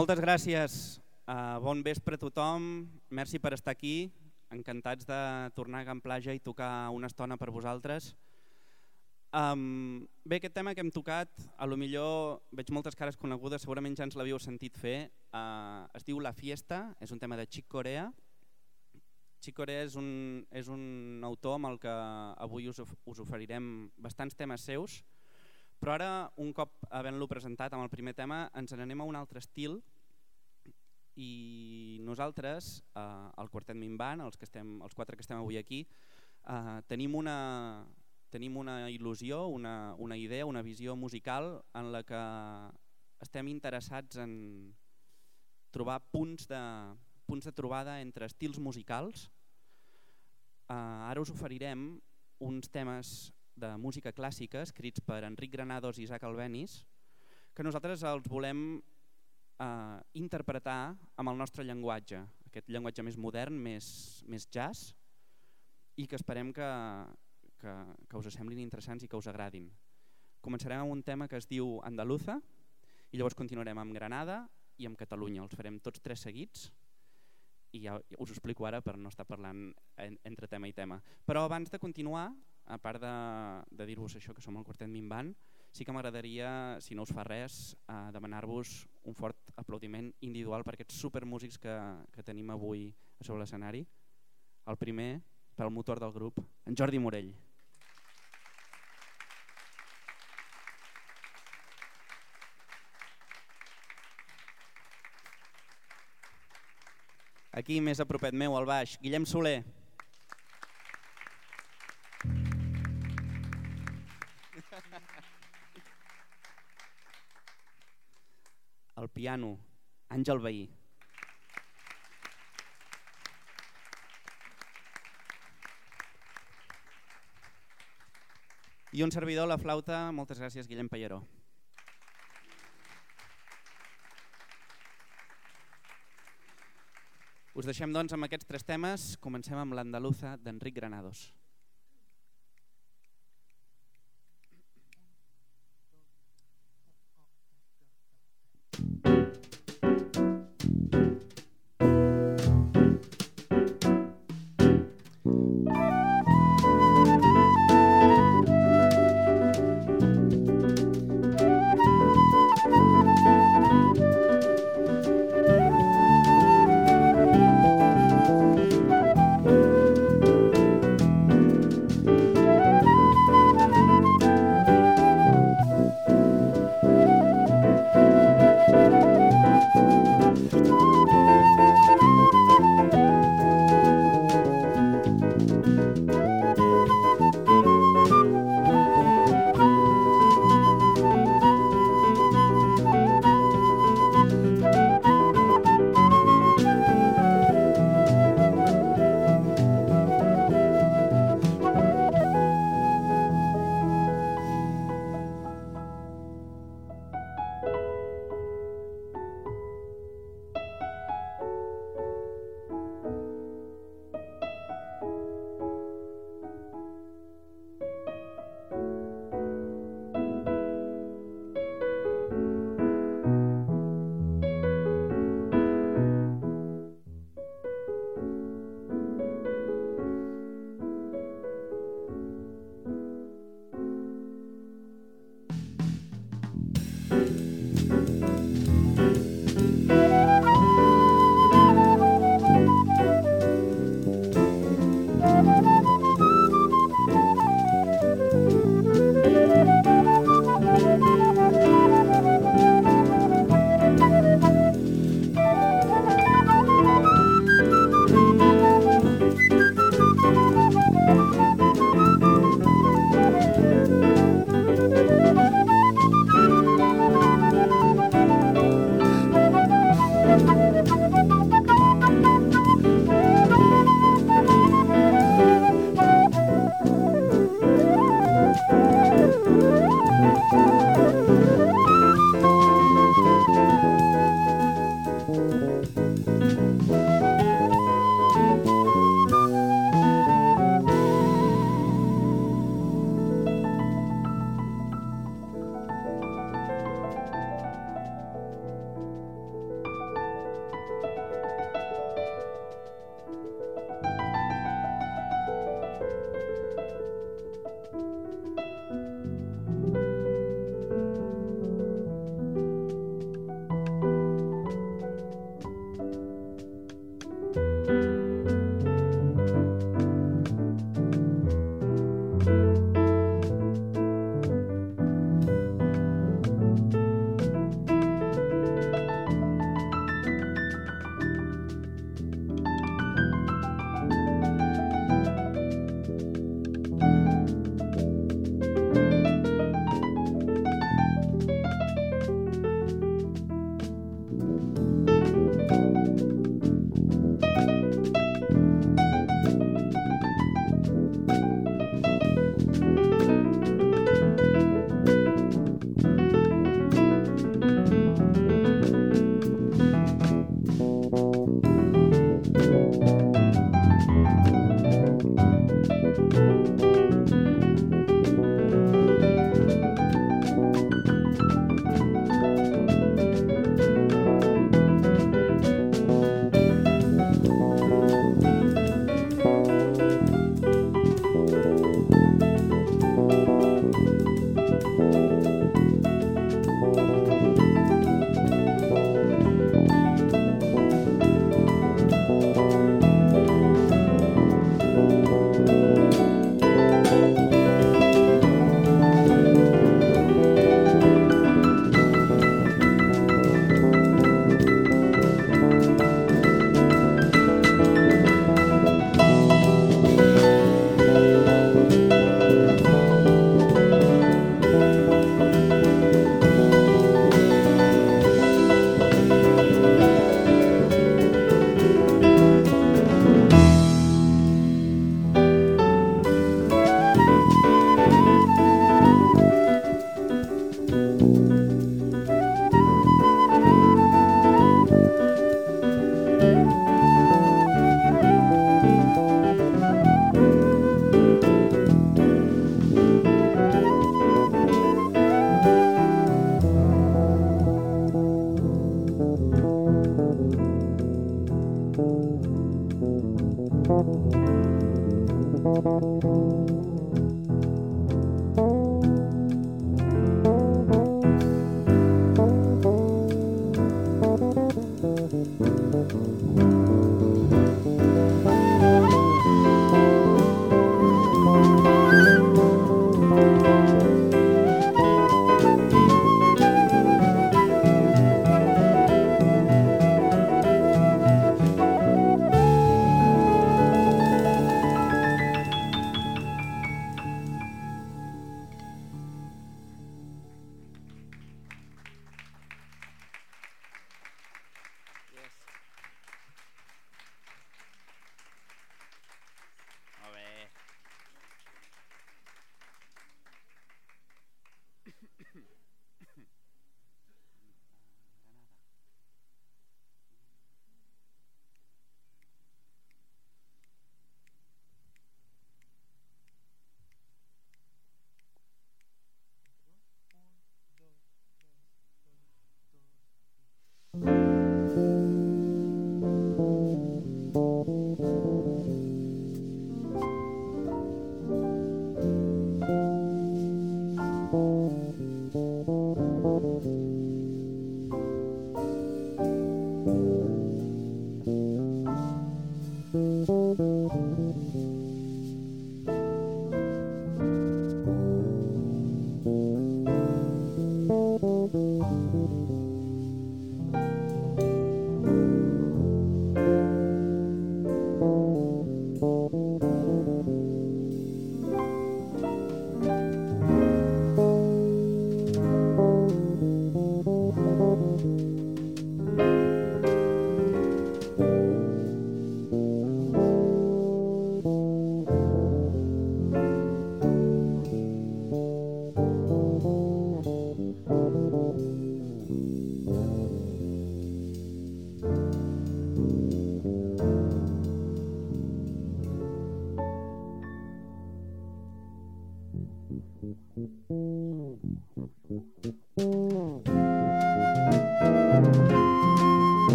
Moltes gràcies, uh, bon vespre a tothom, merci per estar aquí, encantats de tornar a Can Plaja i tocar una estona per vosaltres. Um, bé, aquest tema que hem tocat, a lo millor veig moltes cares conegudes, segurament ja ens l'havíeu sentit fer, uh, es diu La Fiesta, és un tema de Chick Corea. Chick Corea és un, és un autor amb el que avui us, us oferirem bastants temes seus, però ara, un cop havent-lo presentat amb el primer tema, ens n'anem a un altre estil i nosaltres, eh, el Quartet Minvan, els, que estem, els quatre que estem avui aquí, eh, tenim, una, tenim una il·lusió, una, una idea, una visió musical en la que estem interessats en trobar punts de, punts de trobada entre estils musicals. Eh, ara us oferirem uns temes de música clàssica escrits per Enric Granados i Isaac Albenis que nosaltres els volem eh, interpretar amb el nostre llenguatge, aquest llenguatge més modern, més, més jazz i que esperem que, que, que us semblin interessants i que us agradin. Començarem amb un tema que es diu Andaluza i llavors continuarem amb Granada i amb Catalunya. Els farem tots tres seguits i ja us ho explico ara per no estar parlant en, entre tema i tema. Però abans de continuar a part de, de dir-vos això que som el quartet Minvan, sí que m'agradaria, si no us fa res, eh, demanar-vos un fort aplaudiment individual per aquests supermúsics que, que tenim avui a sobre l'escenari. El primer, pel motor del grup, en Jordi Morell. Aquí, més a propet meu, al baix, Guillem Soler. Piano, Àngel Veí. I un servidor, la flauta, moltes gràcies, Guillem Pallaró. Us deixem doncs amb aquests tres temes. Comencem amb l'Andaluza d'Enric Granados.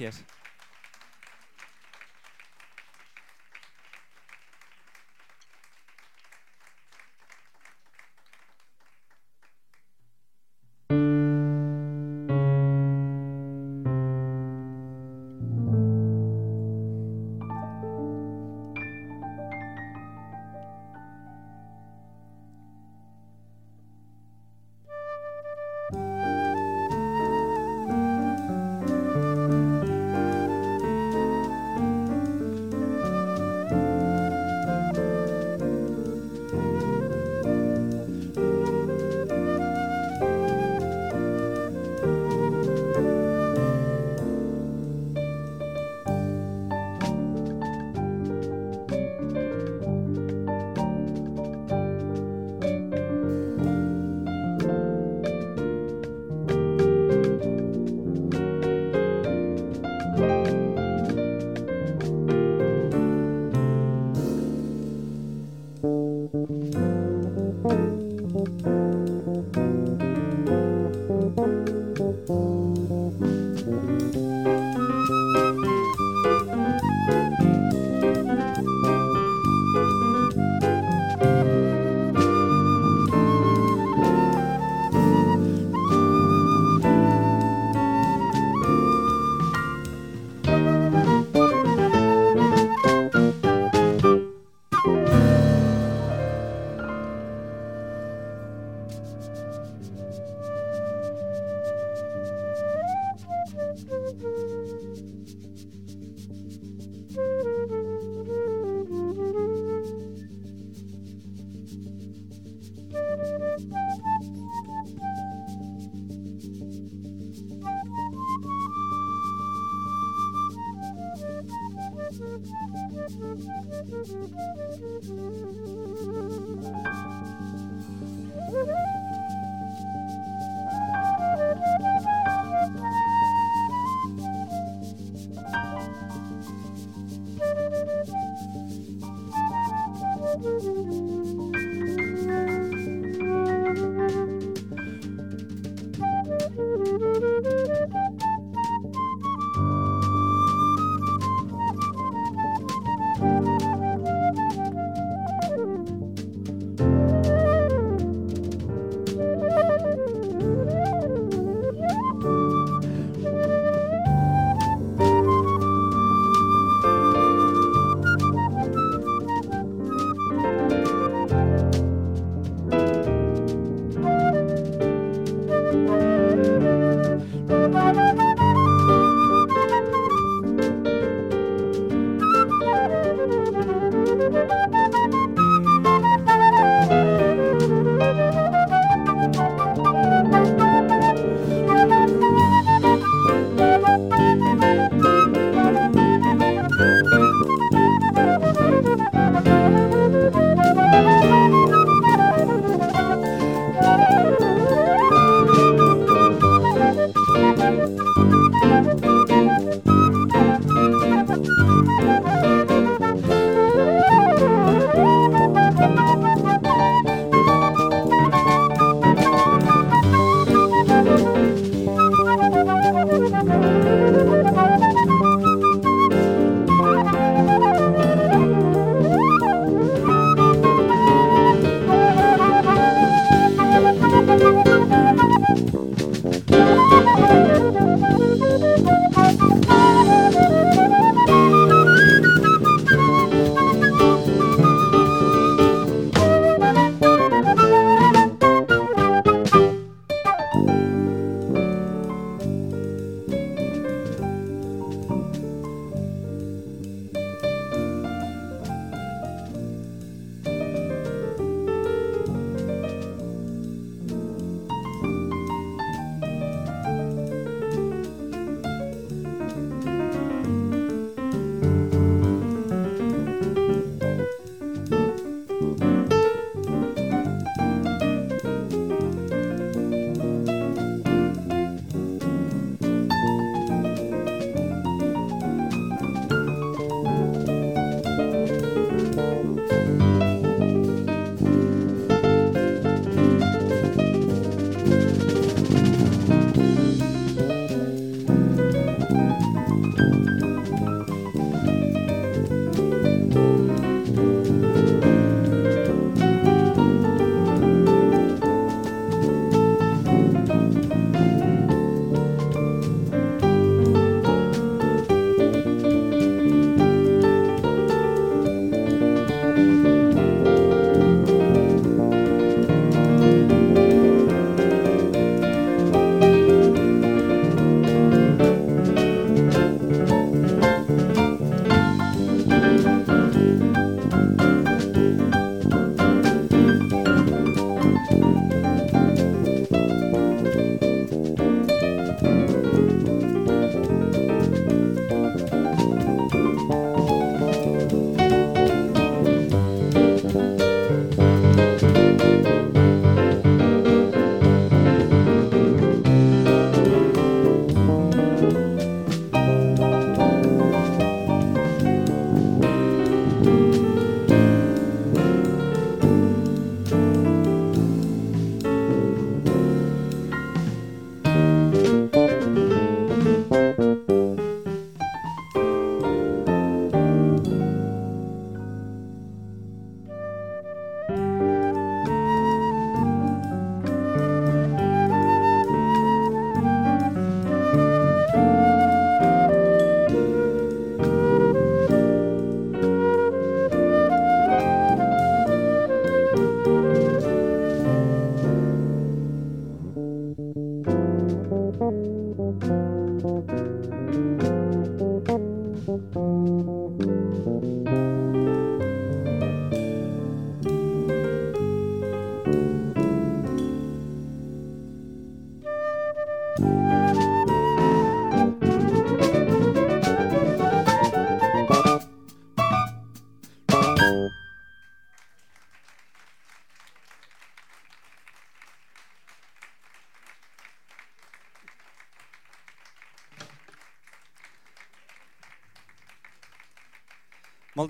Gràcies.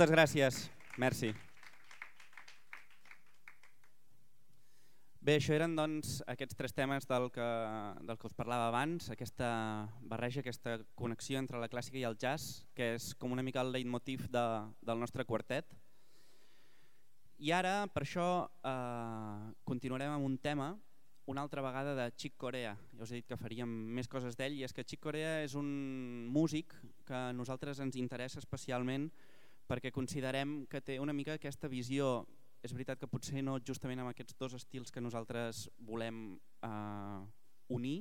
Moltes gràcies. Merci. Bé, això eren doncs, aquests tres temes del que, del que us parlava abans, aquesta barreja, aquesta connexió entre la clàssica i el jazz, que és com una mica el leitmotiv de, del nostre quartet. I ara, per això, eh, continuarem amb un tema, una altra vegada de Chick Corea. Ja us he dit que faríem més coses d'ell, i és que Chick Corea és un músic que a nosaltres ens interessa especialment perquè considerem que té una mica aquesta visió, és veritat que potser no justament amb aquests dos estils que nosaltres volem eh, unir,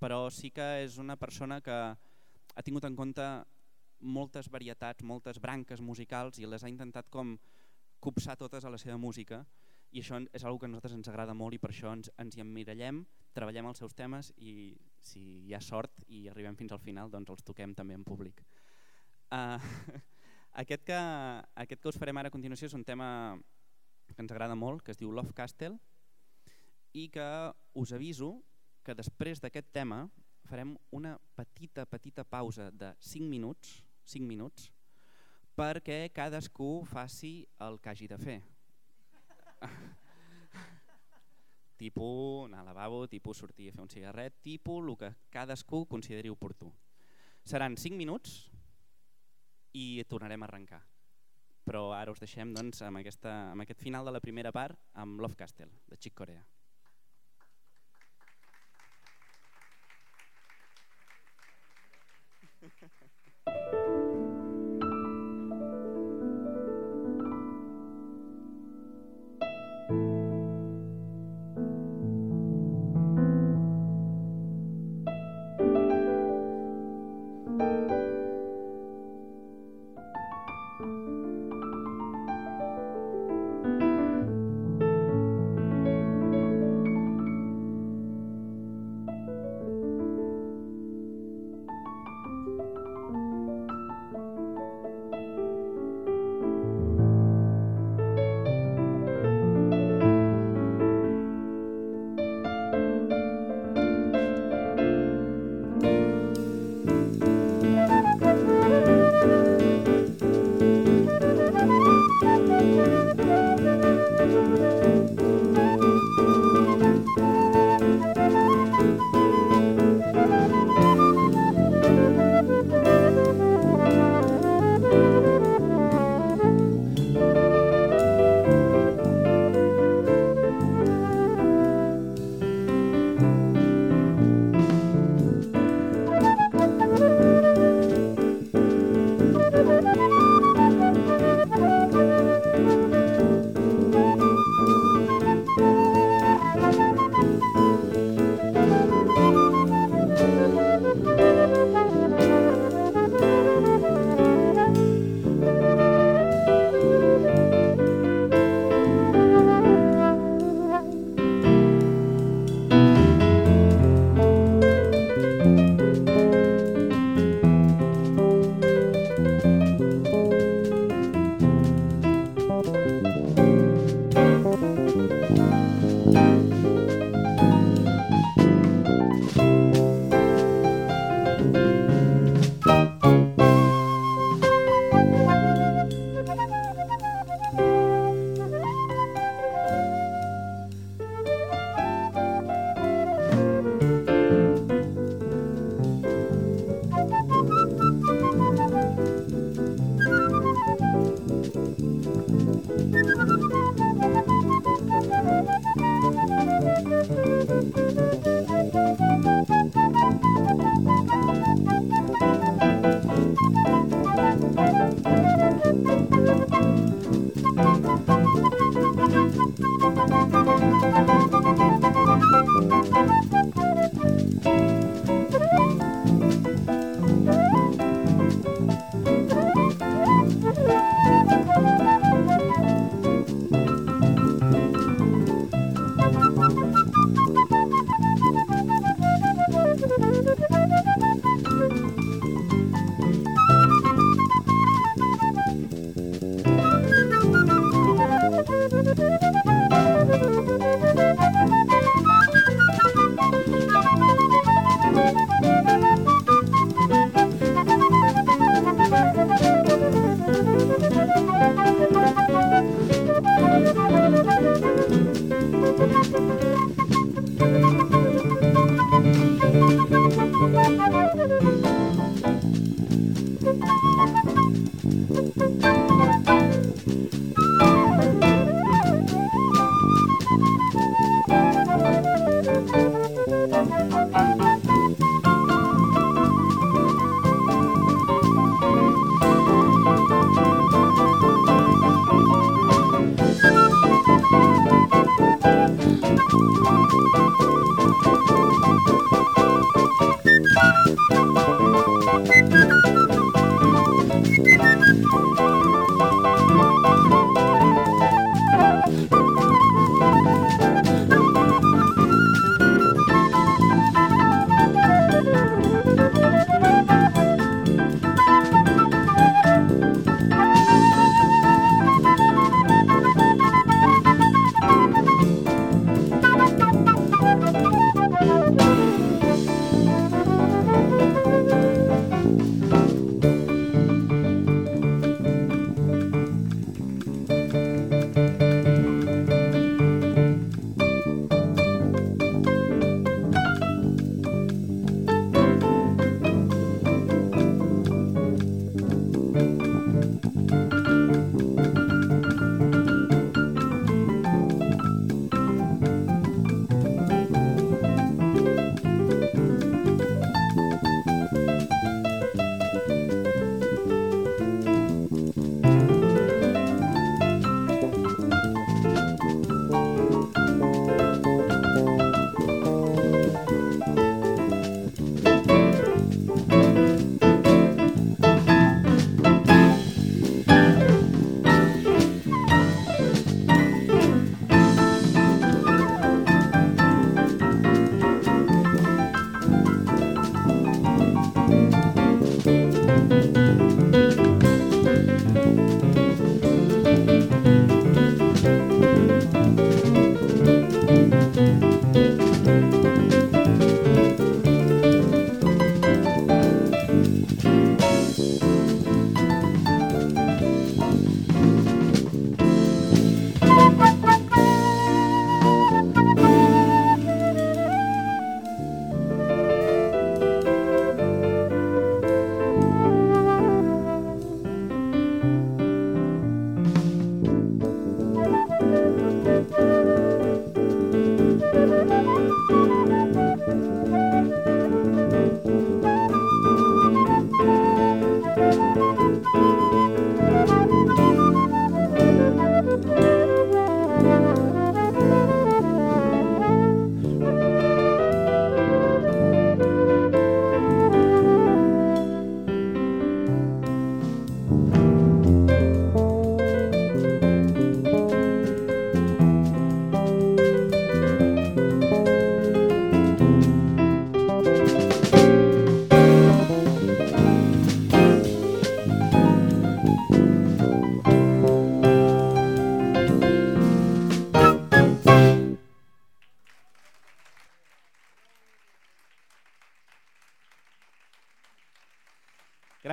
però sí que és una persona que ha tingut en compte moltes varietats, moltes branques musicals i les ha intentat com copsar totes a la seva música i això és una que a nosaltres ens agrada molt i per això ens, ens hi emmirallem, treballem els seus temes i si hi ha sort i arribem fins al final doncs els toquem també en públic. Uh, Aquest que, aquest que us farem ara a continuació és un tema que ens agrada molt, que es diu Love Castle, i que us aviso que després d'aquest tema farem una petita, petita pausa de 5 minuts, 5 minuts perquè cadascú faci el que hagi de fer. tipus anar al lavabo, tipus sortir a fer un cigarret, tipus el que cadascú consideri oportú. Seran 5 minuts i tornarem a arrencar. Però ara us deixem doncs, amb, aquesta, amb aquest final de la primera part amb Love Castle, de Chic Corea. Ha ha ha.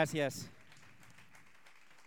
Gràcies.